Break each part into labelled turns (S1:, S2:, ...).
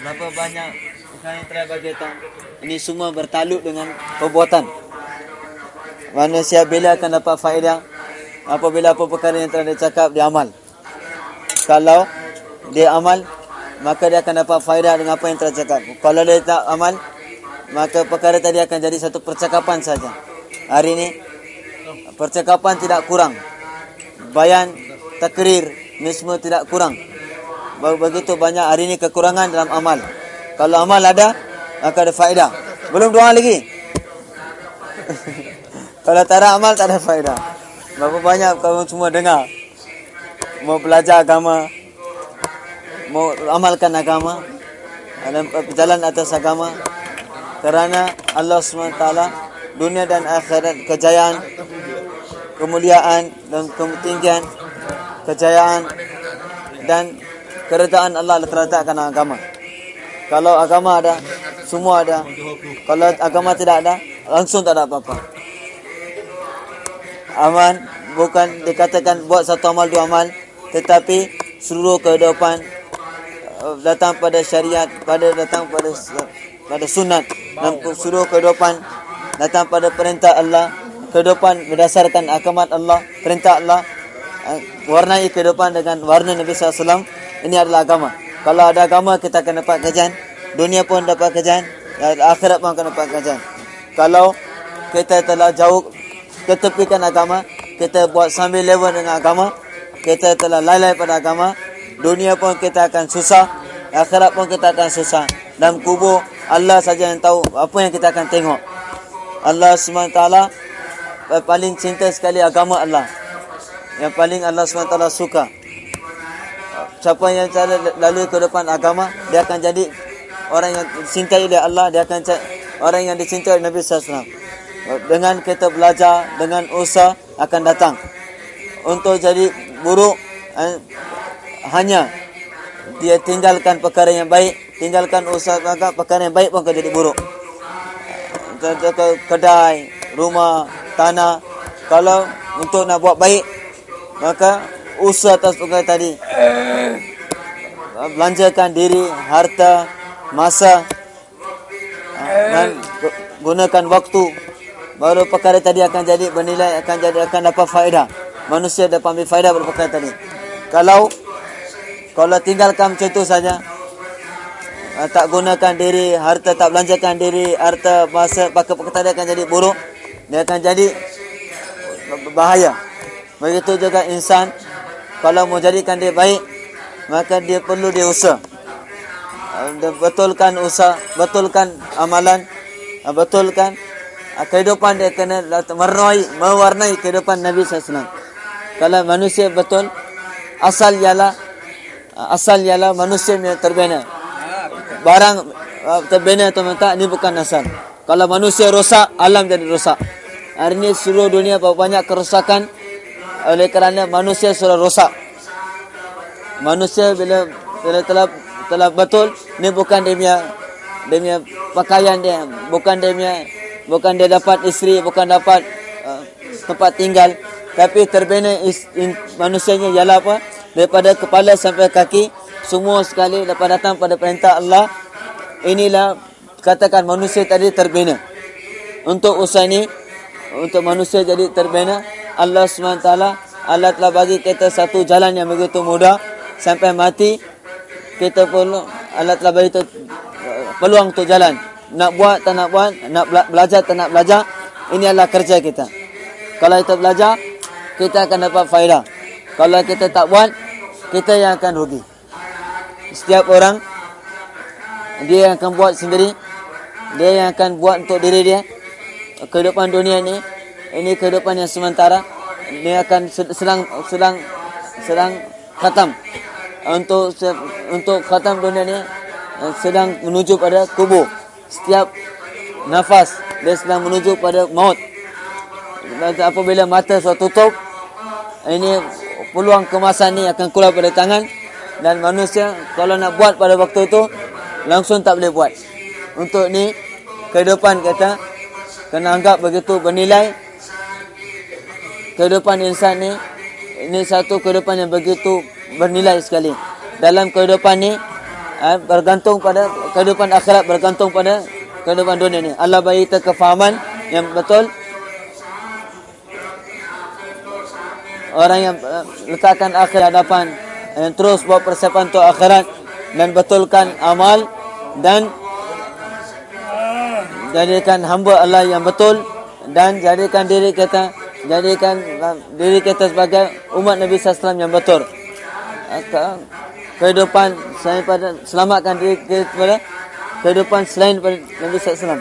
S1: berapa banyak perkara yang telah. Ini semua bertaluk dengan perbuatan. Manusia bila akan dapat faedah apabila apa perkara yang telah dicakap dia amal. Kalau dia amal maka dia akan dapat faedah dengan apa yang telah cakap. Kalau dia tak amal maka perkara tadi akan jadi satu percakapan saja. Hari ini percakapan tidak kurang. Bayan, takrir, ini semua tidak kurang. Begitu banyak hari ini kekurangan dalam amal. Kalau amal ada, maka ada faedah. Belum doa lagi. Kalau tak ada amal, tak ada faedah. Berapa banyak kamu semua dengar. Mau belajar agama. Mau amalkan agama. Dan berjalan atas agama. Kerana Allah SWT dunia dan akhirat kejayaan kemuliaan dan ketinggian kejayaan dan kerajaan Allah terletakkan agama. Kalau agama ada, semua ada. Kalau agama tidak ada, langsung tak ada apa-apa. Aman bukan dikatakan buat satu amal dua amal, tetapi seluruh kehidupan uh, datang pada syariat, pada datang pada pada sunat dan seluruh kehidupan datang pada perintah Allah kehidupan berdasarkan akamat Allah perintah Allah eh, warnai kehidupan dengan warna Nabi SAW ini adalah agama. Kalau ada agama kita akan dapat kajian. Dunia pun dapat kajian. Akhirat pun akan dapat kajian. Kalau kita telah jauh ketepikan agama kita buat sambil level dengan agama kita telah lalai pada agama dunia pun kita akan susah akhirat pun kita akan susah. Dalam kubur Allah saja yang tahu apa yang kita akan tengok. Allah SWT paling cinta sekali agama Allah. Yang paling Allah SWT suka. Siapa yang cara lalu ke depan agama, dia akan jadi orang yang cintai oleh Allah, dia akan orang yang dicintai oleh Nabi SAW. Dengan kita belajar, dengan usaha akan datang. Untuk jadi buruk, eh, hanya dia tinggalkan perkara yang baik, tinggalkan usaha perkara yang baik pun akan jadi buruk ke kedai, rumah, tanah. Kalau untuk nak buat baik, maka usaha atas perkara tadi. Belanjakan diri, harta, masa dan gunakan waktu baru perkara tadi akan jadi bernilai akan jadi akan dapat faedah manusia dapat ambil faedah dari perkara tadi kalau kalau tinggalkan macam itu saja uh, tak gunakan diri, harta tak belanjakan diri, harta masa pakai perkataan dia akan jadi buruk, dia akan jadi bahaya. Begitu juga insan kalau mau jadikan dia baik, maka dia perlu dia usaha. Betulkan usaha, betulkan amalan, betulkan uh, kehidupan dia kena mewarnai, mewarnai kehidupan Nabi SAW. Kalau manusia betul, asal ialah asal ialah manusia yang terbina barang uh, terbina atau tak ini bukan asal. Kalau manusia rosak, alam jadi rosak. Hari ini seluruh dunia banyak kerosakan oleh kerana manusia sudah rosak. Manusia bila bila telah telah betul, ini bukan dia punya dia punya pakaian dia, bukan dia punya bukan dia dapat isteri, bukan dapat uh, tempat tinggal, tapi terbina is, in, manusianya ialah apa? Daripada kepala sampai kaki semua sekali dapat datang pada perintah Allah inilah katakan manusia tadi terbina untuk usaha ini untuk manusia jadi terbina Allah SWT Allah telah bagi kita satu jalan yang begitu mudah. Sampai mati kita perlu Allah telah bagi itu peluang untuk jalan. Nak buat tak nak buat nak belajar tak nak belajar ini adalah kerja kita. Kalau kita belajar kita akan dapat faedah. Kalau kita tak buat kita yang akan rugi. Setiap orang dia yang akan buat sendiri dia yang akan buat untuk diri dia. Kehidupan dunia ini ini kehidupan yang sementara dia akan sedang sedang sedang khatam untuk untuk khatam dunia ini sedang menuju pada kubur setiap nafas dia sedang menuju pada maut apabila mata sudah tutup ini peluang kemasan ini akan keluar pada tangan dan manusia kalau nak buat pada waktu itu langsung tak boleh buat. Untuk ni kehidupan kita kena anggap begitu bernilai. Kehidupan insan ni ini satu kehidupan yang begitu bernilai sekali. Dalam kehidupan ni uh, bergantung pada kehidupan akhirat bergantung pada kehidupan dunia ni. Allah bagi kita kefahaman yang betul. Orang yang uh, letakkan akhir hadapan yang terus buat persiapan untuk akhirat dan betulkan amal dan jadikan hamba Allah yang betul dan jadikan diri kita jadikan uh, diri kita sebagai umat Nabi SAW yang betul. Kehidupan selain pada selamatkan diri kita pada kehidupan selain pada Nabi SAW.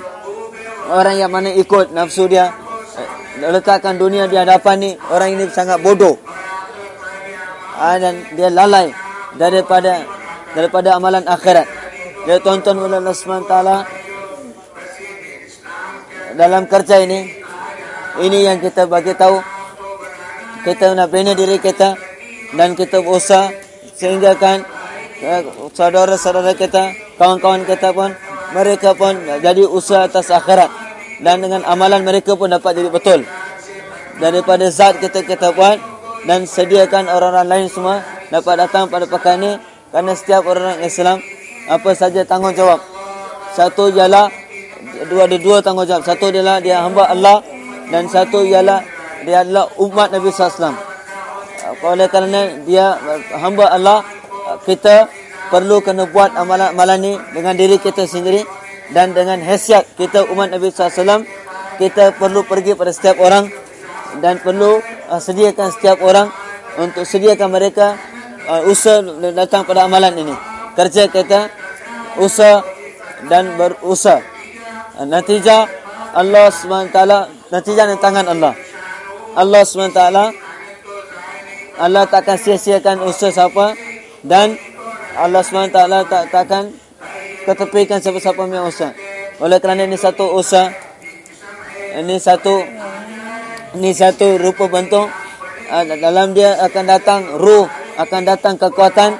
S1: Orang yang mana ikut nafsu dia eh, letakkan dunia di hadapan ni orang ini sangat bodoh. Ah, dan dia lalai daripada daripada amalan akhirat. Dia tonton oleh Allah SWT dalam kerja ini ini yang kita bagi tahu. Kita nak bina diri kita dan kita berusaha sehingga kan eh, saudara-saudara kita kawan-kawan kita pun mereka pun jadi usaha atas akhirat. Dan dengan amalan mereka pun dapat jadi betul. Daripada zat kita kita buat dan sediakan orang-orang lain semua dapat datang pada pekan ini. Kerana setiap orang Islam apa saja tanggungjawab. Satu ialah dua ada dua tanggungjawab. Satu ialah dia hamba Allah dan satu ialah dia adalah umat Nabi SAW. Oleh kerana dia hamba Allah, kita perlu kena buat amalan-amalan ni dengan diri kita sendiri dan dengan hasiat kita umat Nabi SAW, kita perlu pergi pada setiap orang dan perlu uh, sediakan setiap orang untuk sediakan mereka uh, usaha datang pada amalan ini. Kerja kita usaha dan berusaha. Uh, Allah SWT natijah di tangan Allah. Allah SWT Allah takkan sia-siakan usaha siapa dan Allah SWT tak takkan ketepikan siapa-siapa yang usaha. Oleh kerana ini satu usaha ini satu ini satu rupa bentuk ah, dalam dia akan datang ruh akan datang kekuatan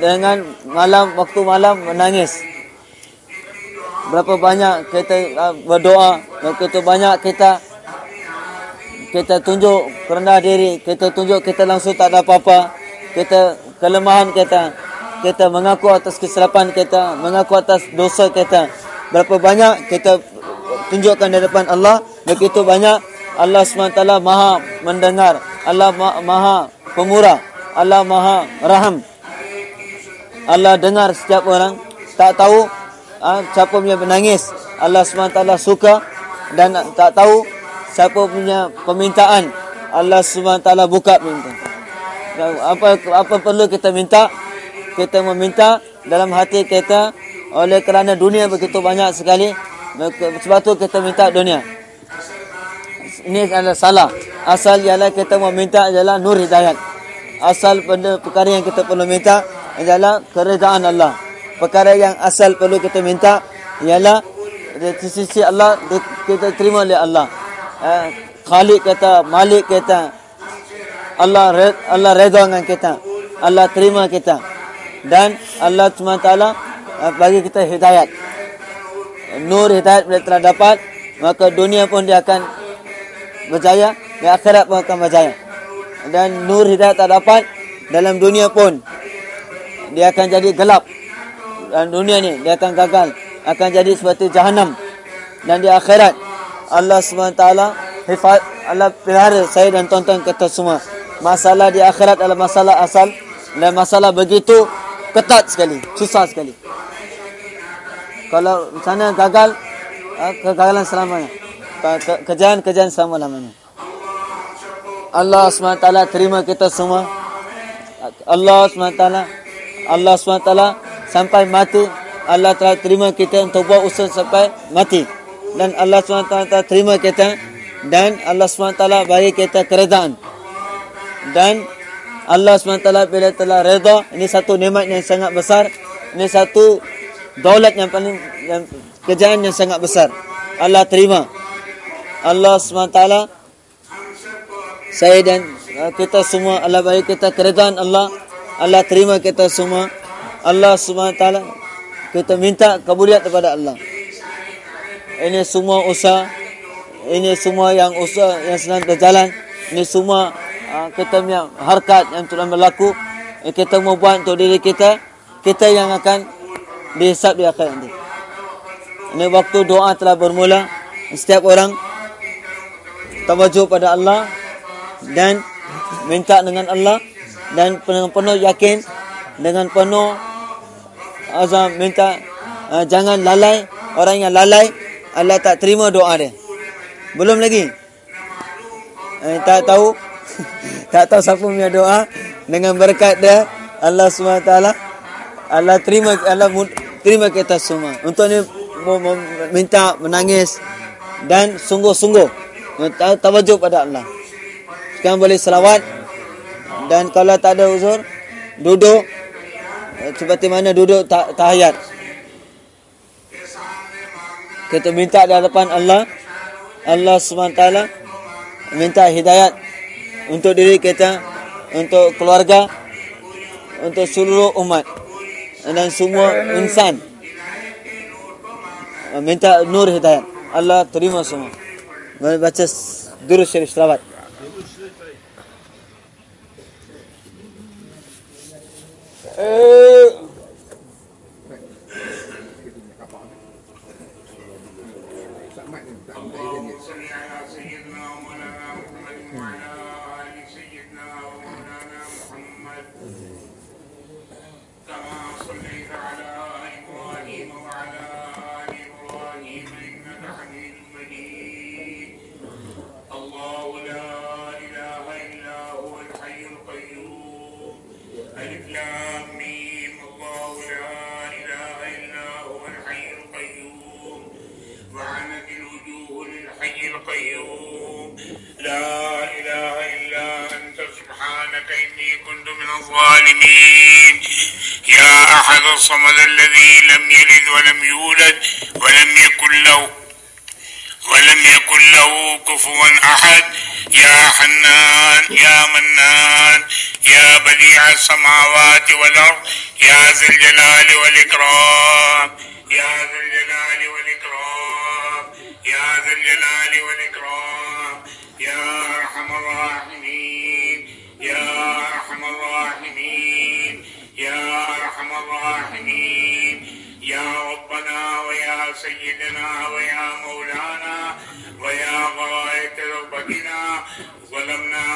S1: dengan malam waktu malam menangis berapa banyak kita uh, berdoa berapa banyak kita kita tunjuk rendah diri kita tunjuk kita langsung tak ada apa-apa kita kelemahan kita kita mengaku atas kesilapan kita mengaku atas dosa kita berapa banyak kita tunjukkan di depan Allah begitu banyak Allah SWT maha mendengar Allah maha pemurah Allah maha raham. Allah dengar setiap orang tak tahu ha, siapa punya menangis Allah SWT suka dan tak tahu siapa punya permintaan Allah SWT buka minta. Apa apa perlu kita minta? Kita meminta dalam hati kita oleh kerana dunia begitu banyak sekali sebab tu kita minta dunia. Ini adalah salah. Asal ialah kita meminta adalah nur hidayat. Asal benda perkara yang kita perlu minta adalah keredaan Allah perkara yang asal perlu kita minta ialah di sisi Allah kita terima oleh Allah. Eh, Khalik kata, Malik kata, Allah Allah redha dengan kita. Allah terima kita. Dan Allah SWT eh, bagi kita hidayat. Nur hidayat bila telah dapat, maka dunia pun dia akan berjaya, di akhirat pun akan berjaya. Dan nur hidayat tak dapat, dalam dunia pun dia akan jadi gelap dalam dunia ni dia akan gagal akan jadi seperti jahanam dan di akhirat Allah SWT hifat Allah pelihara saya dan tuan-tuan kata semua. Masalah di akhirat adalah masalah asal dan masalah begitu ketat sekali susah sekali. Kalau sana gagal ah, kegagalan selamanya. Kejayaan-kejayaan selama-lamanya Allah SWT terima kita semua. Allah SWT Allah SWT sampai mati Allah telah terima kita untuk buat usaha sampai mati. Dan Allah SWT terima kita dan Allah SWT bagi kita keredaan. Dan Allah SWT bila telah reda ini satu nikmat yang sangat besar. Ini satu daulat yang paling yang kejayaan yang sangat besar. Allah terima. Allah SWT saya dan uh, kita semua Allah bagi kita keredaan Allah. Allah terima kita semua Allah SWT kita minta kabuliat kepada Allah ini semua usaha ini semua yang usaha yang sedang berjalan ini semua uh, kita punya harkat yang telah berlaku yang kita mau buat untuk diri kita kita yang akan dihisap di akhirat nanti. Ini waktu doa telah bermula. Setiap orang tawajuh pada Allah dan minta dengan Allah dan dengan penuh yakin dengan penuh azam minta uh, jangan lalai orang yang lalai. Allah tak terima doa dia. Belum lagi. Eh, tak tahu tak tahu siapa punya doa. Dengan berkat dia Allah SWT Allah terima Allah terima kita semua. Untuk ni minta menangis dan sungguh-sungguh tawajuk pada Allah. Sekarang boleh selawat dan kalau tak ada uzur duduk seperti mana duduk tahiyat. Kita minta di hadapan Allah Allah SWT minta hidayat untuk diri kita, untuk keluarga, untuk seluruh umat dan semua insan. Minta nur hidayat. Allah terima semua. Baca durus syarif selawat. 呃。
S2: الظالمين يا أحد الصمد الذي لم يلد ولم يولد ولم يكن له ولم يكن له كفوا أحد. يا حنان يا منان يا بديع السماوات والأرض يا ذا الجلال والإكرام يا ذا الجلال والإكرام يا ذا الجلال والإكرام يا أرحم الراحمين يا الراحمين. يا أرحم الراحمين. يا ربنا ويا سيدنا ويا مولانا ويا غاية رغبتنا. ظلمنا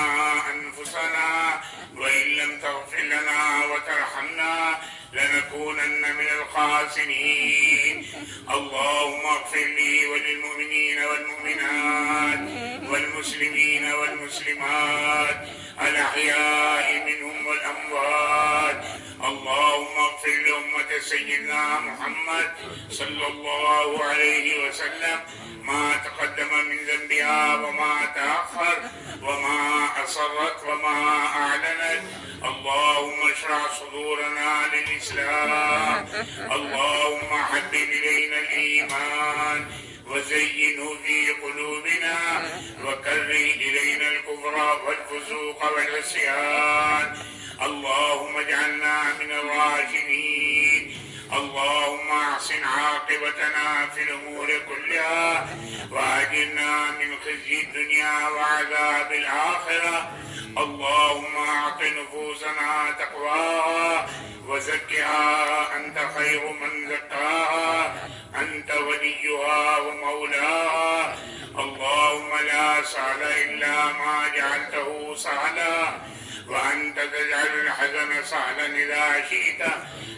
S2: أنفسنا وإن لم تغفر لنا وترحمنا لنكونن من الخاسرين. اللهم اغفر لي وللمؤمنين والمؤمنات والمسلمين والمسلمات الأحياء منهم والأموات. اللهم اغفر لأمة سيدنا محمد صلى الله عليه وسلم ما تقدم من ذنبها وما تأخر وما أصرت وما أعلنت. اللهم اشرح صدورنا للإسلام. اللهم حبب إلينا الإيمان. وزينه في قلوبنا وكره إلينا الكفر والفسوق والعصيان. اللهم اجعلنا من الراشدين. اللهم احسن عاقبتنا في الأمور كلها وأجرنا من خزي الدنيا وعذاب الآخرة. اللهم أعط نفوسنا تقواها وزكها أنت خير من زكاها أنت وليها ومولاها. اللهم لا سهل إلا ما جعلته سهلا. وأنت تجعل الحزن سهلا إذا شئت.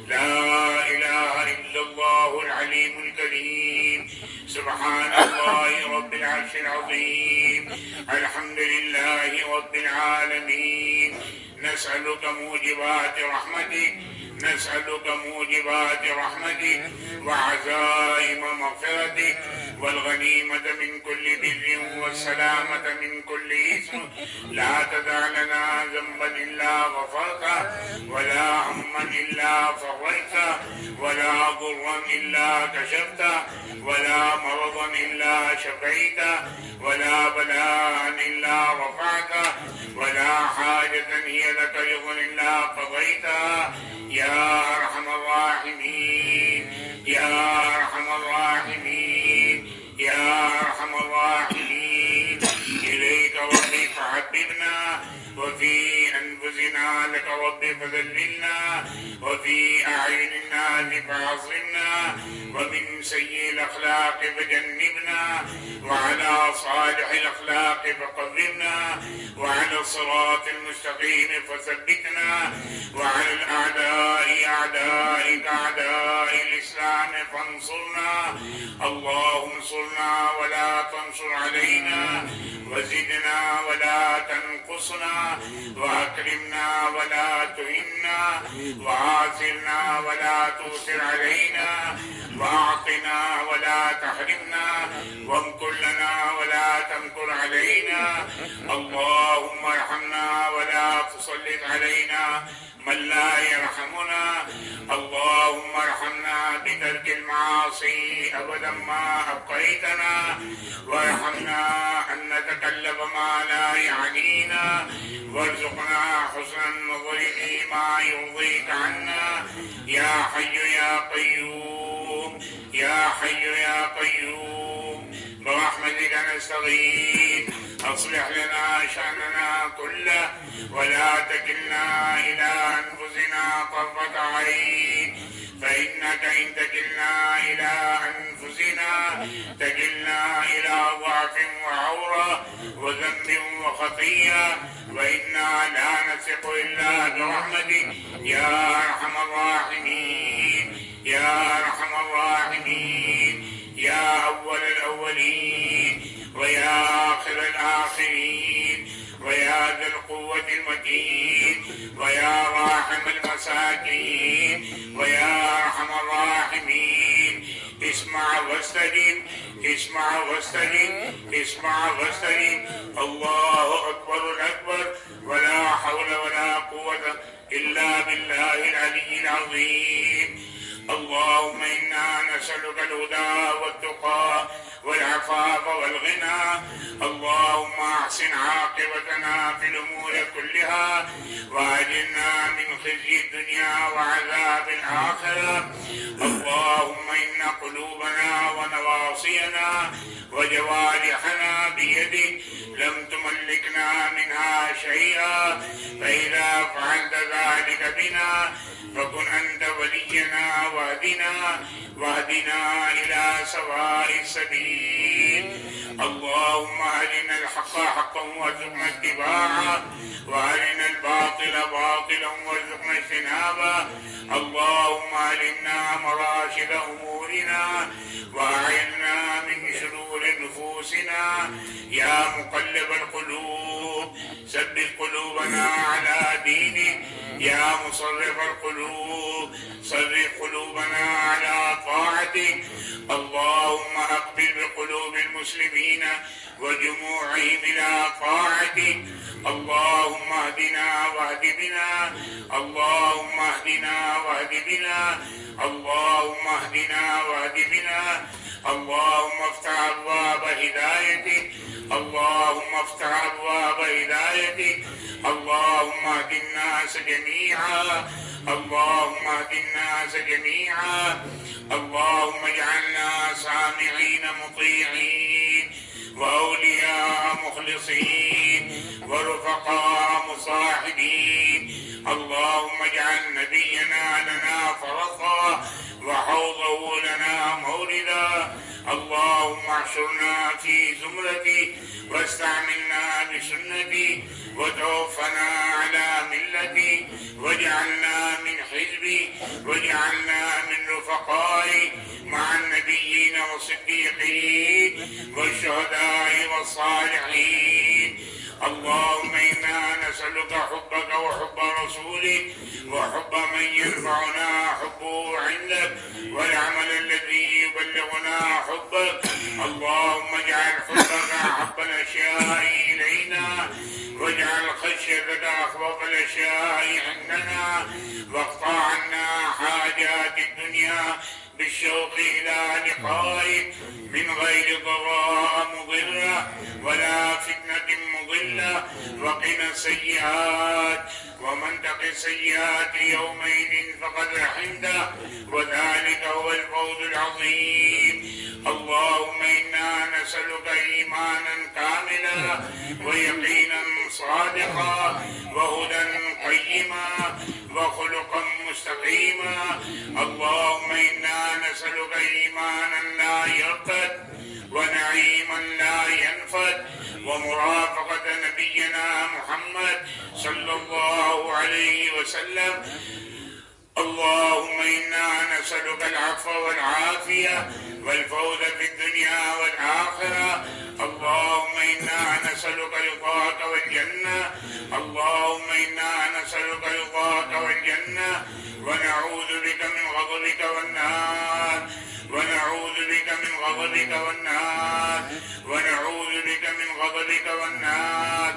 S2: لا إله إلا الله العليم الكريم. سبحان الله رب العرش العظيم. الحمد لله رب العالمين. نسألك موجبات رحمتك. نسألك موجبات رحمتك. وعزائم مغفرتك. والغنيمة من كل بر والسلامة من كل إثم. لا تدع لنا ذنبا إلا غفرته ولا هما إلا فرجته ولا ضرا إلا كشفته ولا مرضا إلا شفيته ولا بلاء إلا رفعته ولا حاجة هي لك رضا إلا قضيتها يا أرحم الراحمين يا أرحم الراحمين. يا أرحم الراحمين. إليك ربي فحببنا وفي أنفسنا لك ربي فذللنا وفي أعين الناس فعصمنا ومن سيء الأخلاق فجنبنا وعلى صالح الأخلاق فقربنا وعلى الصراط المستقيم فثبتنا وعلى الأعداء أعدائك أعداء الإسلام فانصرنا. اللهم انصرنا ولا تنصر علينا. وزدنا ولا تنقصنا. وأكرمنا ولا تهنا. وآثرنا ولا تؤثر علينا. وأعطنا ولا تحرمنا. وامكر لنا ولا تمكر علينا. اللهم ارحمنا ولا تسلط علينا من لا يرحمنا. اللهم ارحمنا بترك المعاصي أبدا ما أبقيتنا. وارحمنا أن نتكلم ما لا يعنينا. وارزقنا حسن النظر فيما يرضيك عنا. يا حي يا قيوم يا حي يا قيوم. برحمتك نستغيث. أصلح لنا شأننا كله ولا تكلنا إلى أنفسنا طرفة عين. فإنك إن تكلنا إلى أنفسنا تكلنا إلى ضعف وعورة وذنب وخطيئة. وإنا لا نثق إلا برحمتك يا أرحم الراحمين. يا أرحم الراحمين. يا أول الأولين. ويا آخر الآخرين ويا ذا القوة المتين ويا راحم المساكين ويا أرحم الراحمين. اسمع واستجب اسمع واستجب اسمع واستجب. الله أكبر الأكبر ولا حول ولا قوة إلا بالله العلي العظيم. اللهم إنا نسألك الهدى والتقى والعفاف والغنى. اللهم أحسن عاقبتنا في الأمور كلها وأجلنا من خزي الدنيا وعذاب الآخرة. اللهم إن قلوبنا ونواصينا وجوارحنا بيدك لم تملكنا منها شيئا. فإذا فعلت ذلك بنا فكن أنت ولينا وأهدنا واهدنا إلى سواء السبيل. اللهم أرنا الحق حقا وارزقنا اتباعه وأرنا الباطل باطلا وارزقنا اجتنابه. اللهم علمنا مراشد أمورنا وأعنا من شرور نفوسنا. يا مقلب القلوب ثبت قلوبنا على دينك. يا مصرف القلوب صرف قلوبنا على طاعتك اللهم أقبل بقلوب المسلمين وجموعهم إلى طاعتك اللهم اهدنا واهد بنا. اللهم اهدنا واهد بنا. اللهم اهدنا واهد بنا. اللهم افتح أبواب هدايتك. اللهم افتح ابواب هدايتك اللهم اهد الناس جميعا. اللهم اهد الناس جميعا. اللهم اجعلنا سامعين مطيعين. وأولياء مخلصين ورفقاء مصاحبين. اللهم اجعل نبينا لنا فرطا وحوضه لنا موردا اللهم احشرنا في زمرتي واستعملنا بسنتي وتوفنا على ملتي. واجعلنا من حزبي واجعلنا من رفقائي. مع النبيين والصديقين والشهداء والصالحين. اللهم إنا نسألك حبك وحب رسولك وحب من ينفعنا حبه عندك والعمل الذي يبلغنا حبك. اللهم اجعل حبك احب الأشياء إلينا واجعل خشيتك أخوف الأشياء عندنا واقطع عنا حاجات الدنيا بالشوق إلى لقائك من غير ضراء مضرة ولا فتنة مضلة. وقنا السيئات ومن تق السيئات يومئذ فقد رحمته وذلك هو الفوز العظيم. اللهم إنا نسألك إيمانا كاملا ويقينا صادقا وهدى قيما مستقيما. اللهم إنا نسألك إيمانا لا يرتد ونعيما لا ينفد ومرافقة نبينا محمد صلى الله عليه وسلم اللهم إنا نسألك العفو والعافية والفوز في الدنيا والآخرة. اللهم إنا نسألك رضاك والجنة. اللهم إنا نسألك رضاك والجنة. ونعوذ بك من غضبك والنار ونعوذ بك من غضبك والنار ونعوذ بك من غضبك والنار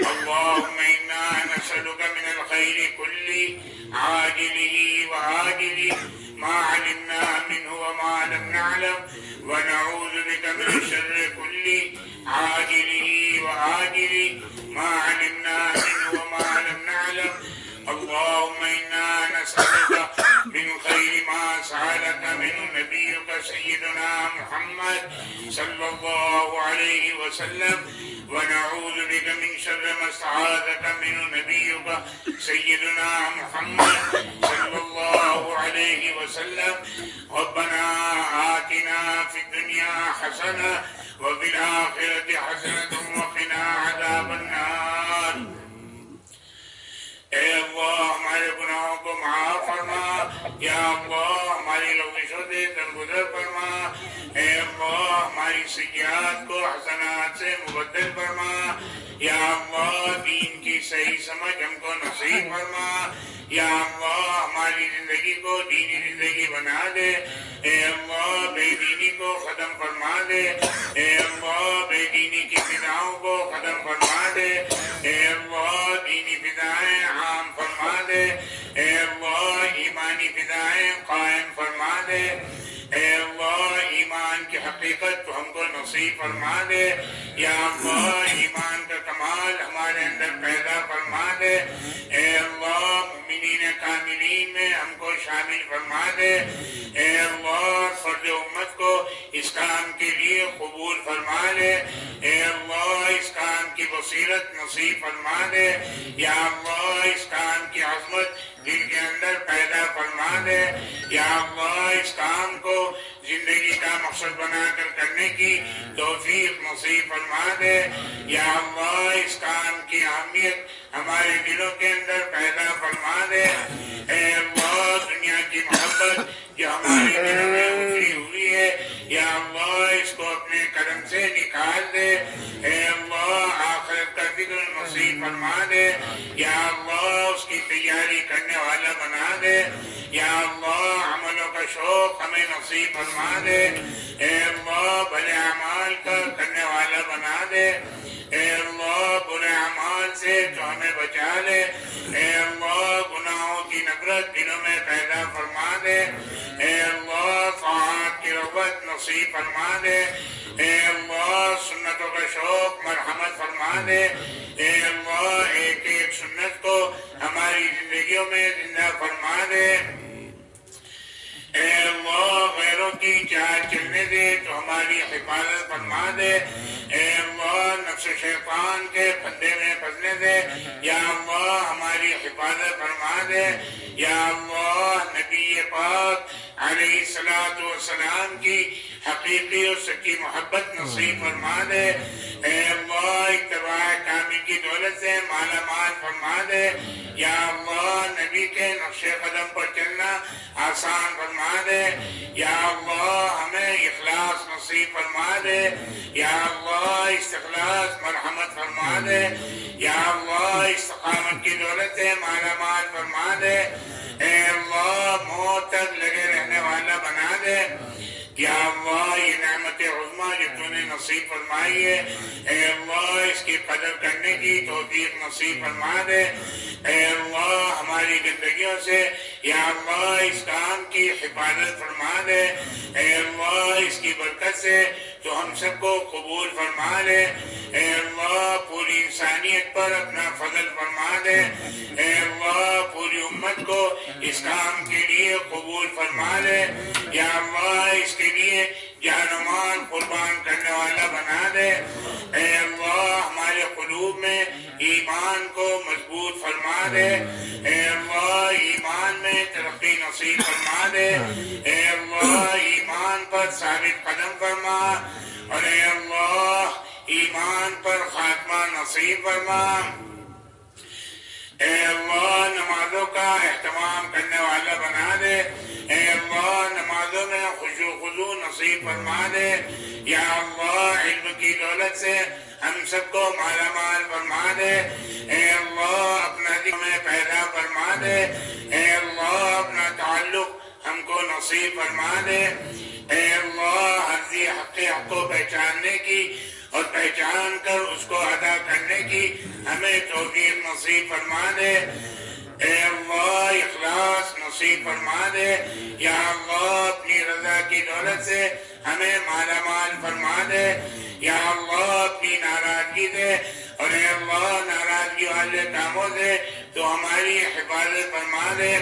S2: اللهم إنا نسألك من الخير كله عاجله وآجله ما علمنا منه وما لم نعلم. ونعوذ بك من الشر كله عاجله وآجله ما علمنا منه نبيك سيدنا محمد صلى الله عليه وسلم. ونعوذ بك من شر ما استعاذك منه نبيك سيدنا محمد صلى الله عليه وسلم. ربنا آتنا في الدنيا حسنة وفي الآخرة حسنة وقنا عذاب النار. اے اللہ، ہمارے گناہوں کو معاف فرما۔ یا اللہ، ہماری لغزشوں سے درگزر فرما۔ اے اللہ، ہماری سیاحت کو حسنات سے مبدل فرما۔ یا اللہ، دین کی صحیح سمجھ ہم کو نصیب فرما۔ یا اللہ، ہماری زندگی کو دینی زندگی بنا دے۔ اے اللہ، بے دینی کو ختم فرما دے۔ اے اللہ، بے دینی کی فضاؤں کو ختم فرما دے۔ اللہ ایمانی فضائیں قائم فرما دے۔ اے اللہ، ایمان کی حقیقت تو ہم کو نصیب فرما دے۔ یا اللہ، ایمان کا کمال ہمارے اندر پیدا فرما دے۔ اے اللہ، مومنین کاملین میں ہم کو شامل فرما دے۔ اے اللہ، فرد امت کو اس کام کے لیے قبول فرما دے۔ اے اللہ، اس کام کی بصیرت نصیب فرما دے۔ یا اللہ، اس کام کی عظمت دل کے اندر پیدا فرما دے یا اللہ اس کام کو زندگی کا مقصد بنا کر کرنے کی توفیق نصیب فرما دے یا اللہ، اس کام کی اہمیت ہمارے دلوں کے اندر پیدا فرما دے اے اللہ، دنیا کی محبت جو ہمارے دلوں میں اتری ہوئی ہے، یا اللہ، اس کو اپنے قدم سے نکال دے۔ اے اللہ، آخرت کا فکر نصیب فرما دے یا اللہ، اس کی دے یا اللہ عملوں کا شوق ہمیں نصیب فرما دے۔ اے اللہ، بھلے اعمال کا کرنے والا بنا دے۔ اے اللہ بچا لے اے اللہ، گناہوں کی نفرت دلوں میں پیدا فرما دے۔ اے اللہ طاعت کی رغبت نصیب فرما دے۔ اے اللہ، سنتوں کا شوق مرحمت فرما دے۔ اے اللہ، ایک ایک سنت کو ہماری زندگیوں میں زندہ فرما دے۔ اے اللہ، غیروں کی چال چلنے دے تو ہماری حفاظت فرما دے۔ اے اللہ، نفس شیطان کے پھندے میں دے، یا اللہ ہماری حفاظت فرما دے۔ یا اللہ نبی پاک علیہ السلاۃ والسلام کی حقیقی اور سچی محبت نصیب فرما دے۔ اے اللہ اتباع کامل کی دولت سے مالا مال فرما دے۔ یا اللہ، نبی کے نقش قدم پر چلنا آسان فرما دے۔ یا اللہ، ہمیں اخلاص نصیب فرما دے۔ یا اللہ، استخلاص مرحمت فرما دے۔ یا اللہ، استقامت کی دولت سے مالا مال فرما دے۔ اے اللہ، موت تک لگے رہنے والا بنا دے۔ یا اللہ یہ نعمت عظما جو تم نے نصیب فرمائی ہے اے اللہ اس کی قدر کرنے کی توفیق نصیب فرما دے اے اللہ ہماری زندگیوں سے یا اللہ اس کام کی حفاظت فرما دے اے اللہ اس کی برکت سے تو ہم سب کو قبول فرما لے اے اللہ، پوری انسانیت پر اپنا فضل فرما دے۔ اے اللہ، پوری امت کو اس کام کے لیے قبول فرما دے۔ یا اللہ، اس کے لیے جانمان قربان کرنے والا بنا دے۔ اے اللہ، ہمارے قلوب میں ایمان کو مضبوط فرما دے۔ اے اللہ، ایمان میں ترقی نصیب فرما دے۔ اے اللہ، ایمان پر ثابت قدم فرما۔ اور اے اللہ ایمان پر خاتمہ نصیب فرما۔ اے اللہ، نمازوں کا اہتمام کرنے والا بنا دے۔ اے اللہ، نمازوں میں خوشو خضو نصیب فرما دے۔ یا اللہ، علم کی دولت سے ہم سب کو مالا مال فرما دے۔ اے اللہ، اپنا دل میں پیدا فرما دے۔ اے اللہ، اپنا تعلق ہم کو نصیب فرما دے۔ اے اللہ حق حق کو پہچاننے کی اور پہچان کر اس کو ادا کرنے کی ہمیں توفیق نصیب فرما دے۔ اے اللہ، اخلاص نصیب فرما دے۔ یا اللہ، اپنی رضا کی دولت سے ہمیں مالا مال فرما دے۔ یا اللہ، اپنی ناراضگی دے۔ اور اے اللہ، ناراضگی والے کاموں سے تو ہماری حفاظت فرما دے۔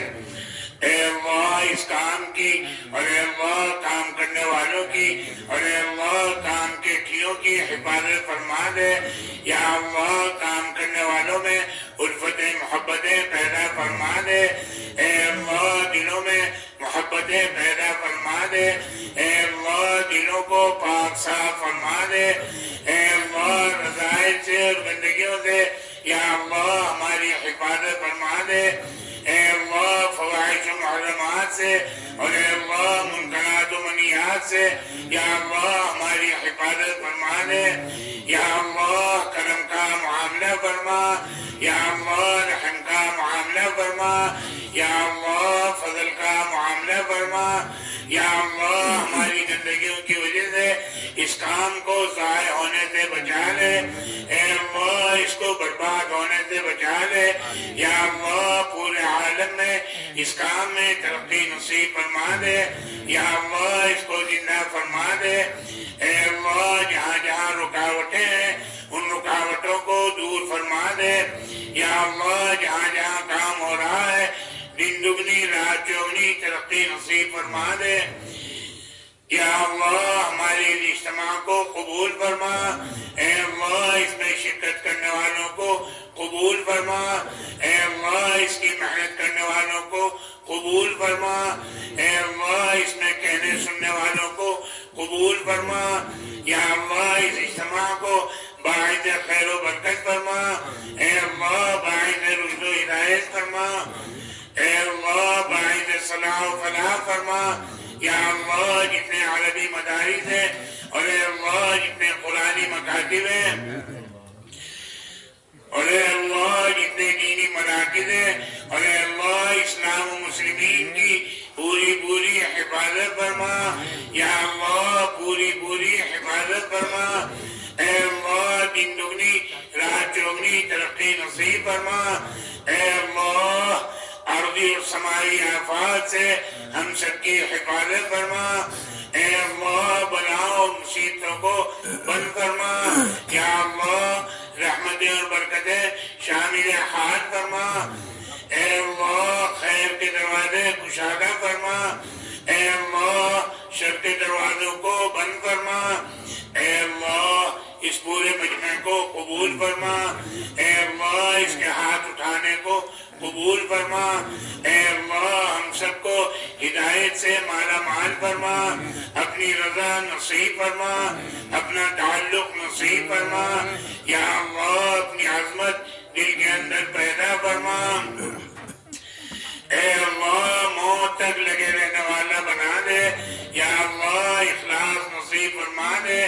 S2: اے اللہ، اس کام کی، اور اے اللہ، کام کرنے والوں کی، اور اے اللہ، کام کے کیوں کی حفاظت فرما دے۔ یا اللہ، کام کرنے والوں میں الفتیں، محبتیں پیدا فرما دے۔ اے اللہ، دلوں میں محبتیں پیدا فرما دے۔ اے اللہ، دلوں کو پاک صاف فرما دے۔ اے اللہ، رضائے سے اور گندگیوں سے۔ یا اللہ، ہماری حفاظت فرما دے۔ اے اللہ فواہش و محرمات سے اور اے اللہ منقرات و منیات سے۔ یا اللہ، ہماری حفاظت فرمانے یا اللہ، کرم کا معاملہ فرما۔ یا اللہ، رحم کا معاملہ فرما۔ یا اللہ، فضل کا معاملہ فرما۔ یا اللہ، ہماری زندگیوں کی وجہ سے اس کام کو ضائع ہونے سے بچا لے۔ اے اللہ، اس کو برباد ہونے سے بچا لے۔ یا اللہ، پورے عالم میں اس کام میں ترقی نصیب فرما دے۔ یا اللہ، اس کو زندہ فرما دے۔ اے اللہ، جہاں جہاں رکاوٹیں ہیں، ان رکاوٹوں کو دور فرما دے۔ یا اللہ، جہاں جہاں کام ہو رہا ہے دن دگنی، رات چوگنی ترقی نصیب فرما دے۔ یا اللہ، ہمارے اجتماع کو قبول فرما۔ اے اللہ، اس میں شرکت کرنے والوں کو قبول فرما۔ اے اللہ، اس کی محنت کرنے والوں کو قبول فرما۔ اے اللہ، اس میں کہنے سننے والوں کو قبول فرما۔ یا اللہ، اس اجتماع کو باعث خیر و برکت فرما۔ اے اللہ، باعث رشد و ہدایت فرما۔ اے اللہ باعث صلاح و فلاح فرما۔ یا اللہ، جتنے عربی مدارس ہیں اور اے اللہ، جتنے قرآنی مکاتب ہیں۔ اور اے اللہ، جتنے دینی مراکز ہیں۔ اور اے اللہ، اسلام و مسلمین کی پوری پوری حفاظت فرما۔ یا اللہ، پوری پوری حفاظت فرما۔ اے اللہ دن دگنی، رات چوگنی ترقی نصیب فرما۔ اے اللہ عربی اور سماعی آفات سے ہم سب کی حفاظت فرما۔ اے اللہ، بلاؤ مصیبتوں کو بند فرما۔ یا اللہ، رحمتیں اور برکتیں شامل حال فرما۔ اے اللہ، خیر کے دروازے کشادہ فرما۔ اے اللہ، شر کے دروازوں کو بند فرما۔ پورے مجمع کو، قبول فرما۔ اے اللہ، اس کے ہاتھ اٹھانے کو قبول فرما۔ اے اللہ، ہم سب کو ہدایت سے مالا مال فرما۔ اپنی رضا نصیب فرما۔ اپنا تعلق نصیب فرما۔ یا اللہ، اپنی عظمت دل کے اندر پیدا فرما۔ اے اللہ، موت تک لگے رہنے والا بنا دے۔ یا اللہ اخلاق توفیق فرما دے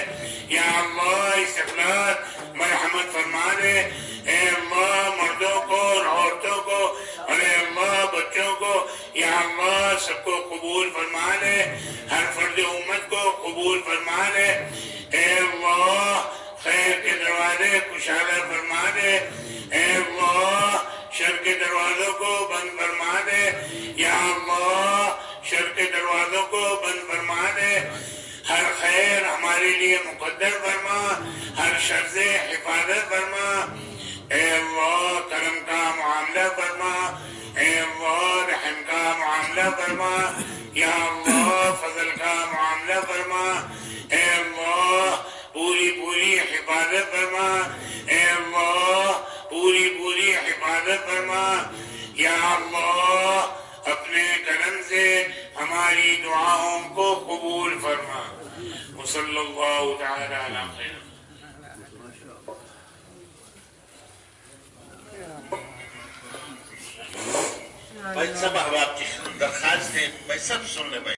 S2: یا اللہ استقلال مرحمت فرما دے اے اللہ، مردوں کو اور عورتوں کو، اور اے اللہ، بچوں کو، یا اللہ، سب کو قبول فرما لے ہر فرد امت کو قبول فرما لے اے اللہ، خیر کے دروازے کشادہ فرما دے اے اللہ، شر کے دروازوں کو بند فرما دے یا اللہ، شر کے دروازوں کو بند فرما دے ہر خیر ہمارے لیے مقدر فرما، ہر شرز حفاظت فرما۔ اے اللہ، کرم کا معاملہ فرما۔ اے اللہ، رحم کا معاملہ فرما۔ یا اللہ، فضل کا
S3: معاملہ فرما۔ اے اللہ، پوری پوری حفاظت فرما۔ اے اللہ، پوری پوری حفاظت فرما۔ یا اللہ،
S2: اپنے کرم سے ہماری دعاؤں کو قبول فرما۔ وصلى الله تعالى على خير.
S4: بھائی سب احباب کی درخواست ہے، بھائی سب سن بھائی۔